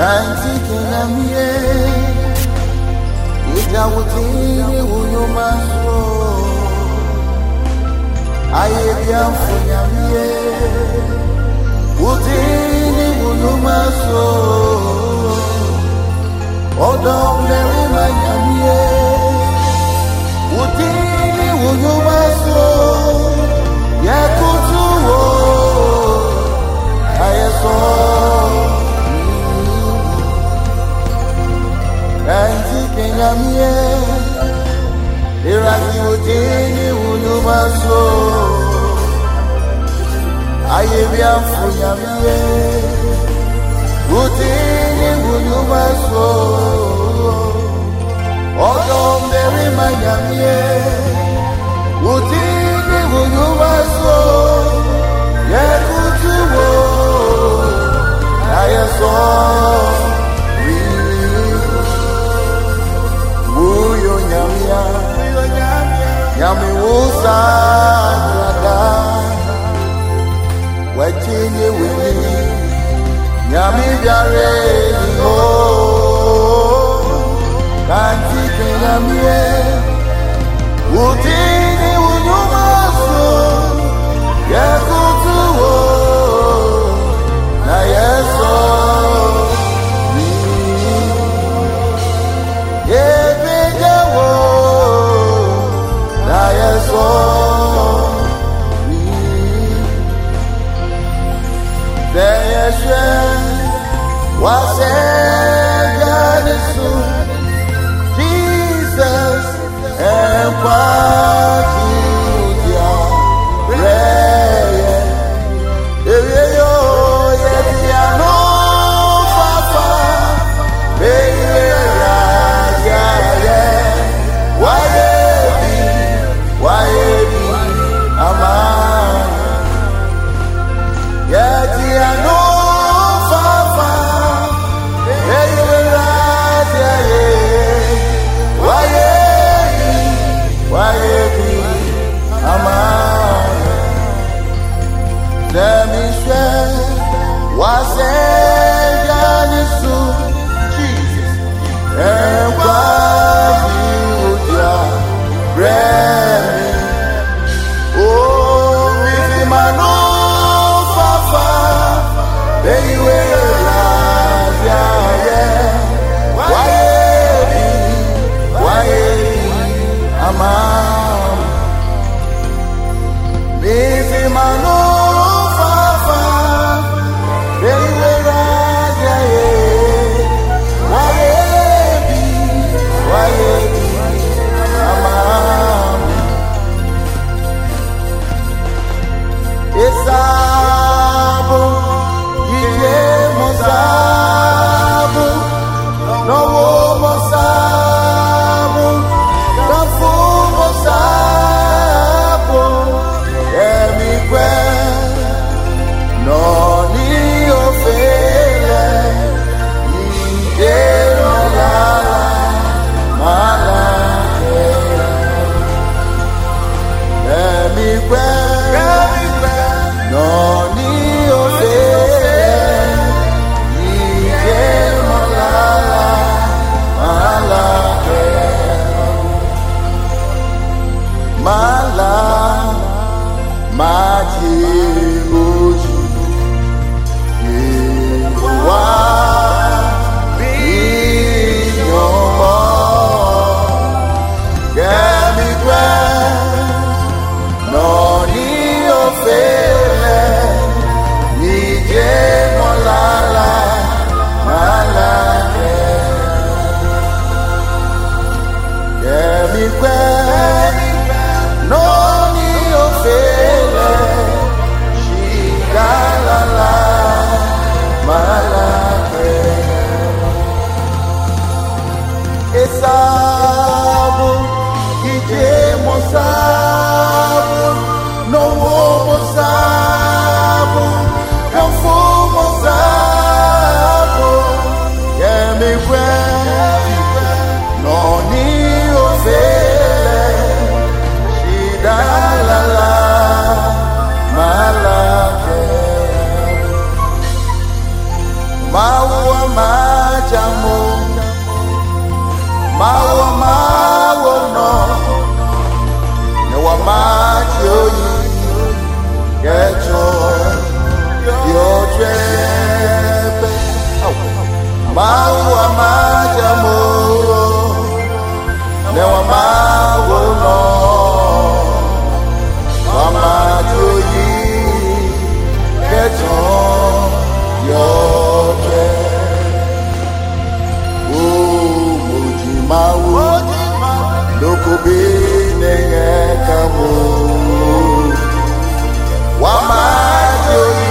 katika namye itawutiri uyu maso ayebyamfunyamye utiri ebiafo nyamie utinye ngwunyuma so ọdọ mmerima nyamie utinye ngwunyuma so. Uti wasegarisu Jesus, empower. Esa mawo mawo no. Ne wa ma ti oyi. Kẹjọ yóò jẹ pẹ mawo loko bi ne yẹ ka wa ma oyi